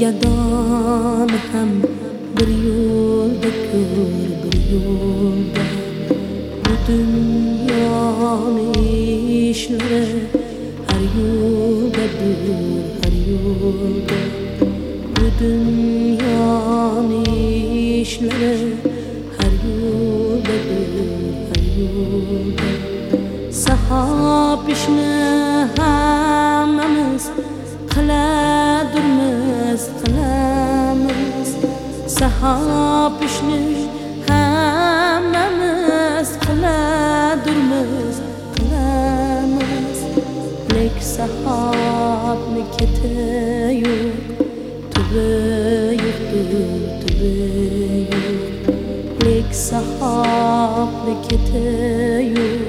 گدام هم بريولد كور بريولد Bu dünyanın işleri her yolda dur her yolda Bu dünyanın işleri her yolda dur her yolda Sahap işler sahab ishni hammamiz qiladurmiz qilamiz lek sahabni keti yo'q tubi yo'qdir tubi yo'q lek sahabni keti yo'q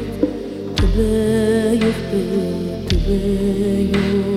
tubi yo'qdir tubi yo'q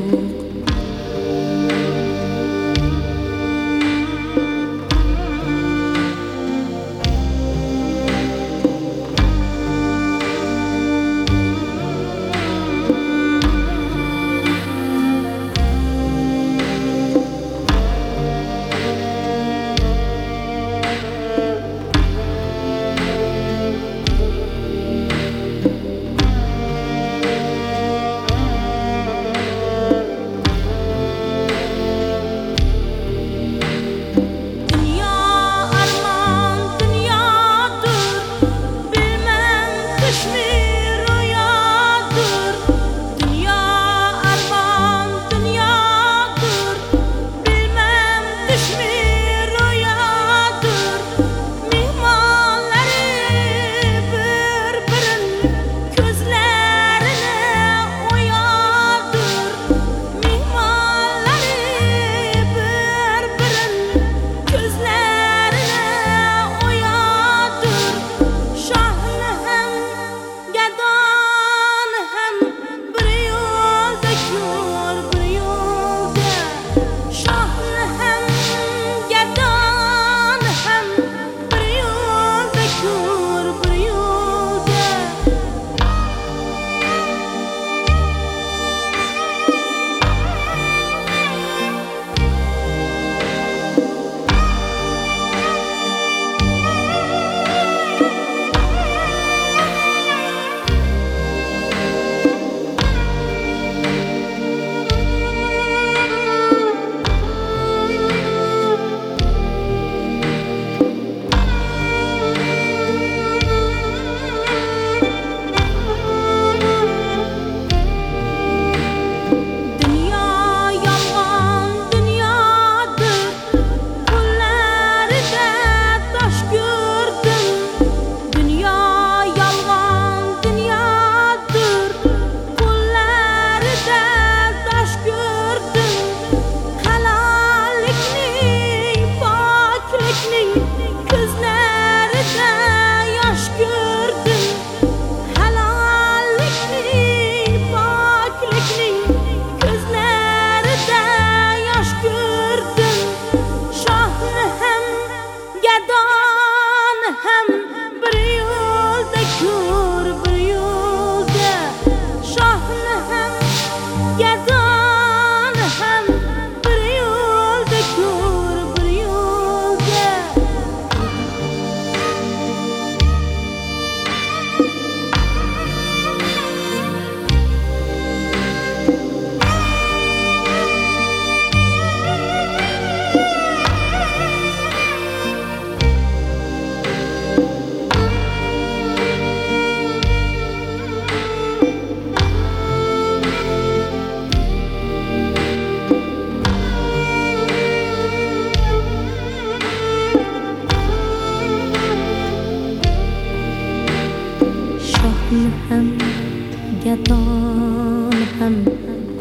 gadon ham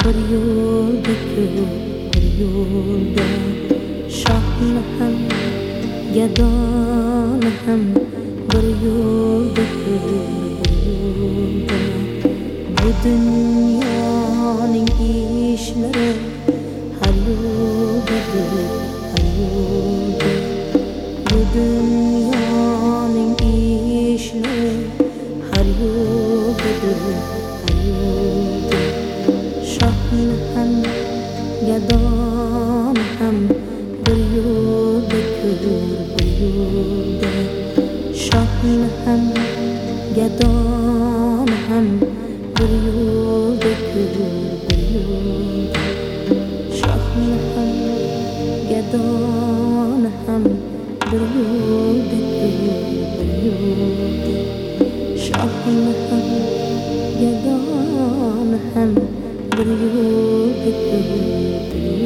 bir yo'lda bir yo'lda shohni ham gadon ham bir yo'lda bir yo'lda bu dunyoning ishlari کور بریوده شاهن هم گدان هم بریوده کور بریوده شاهن هم گدان هم بریوده کور بریوده شاهن هم گدان هم بریوده کور بریوده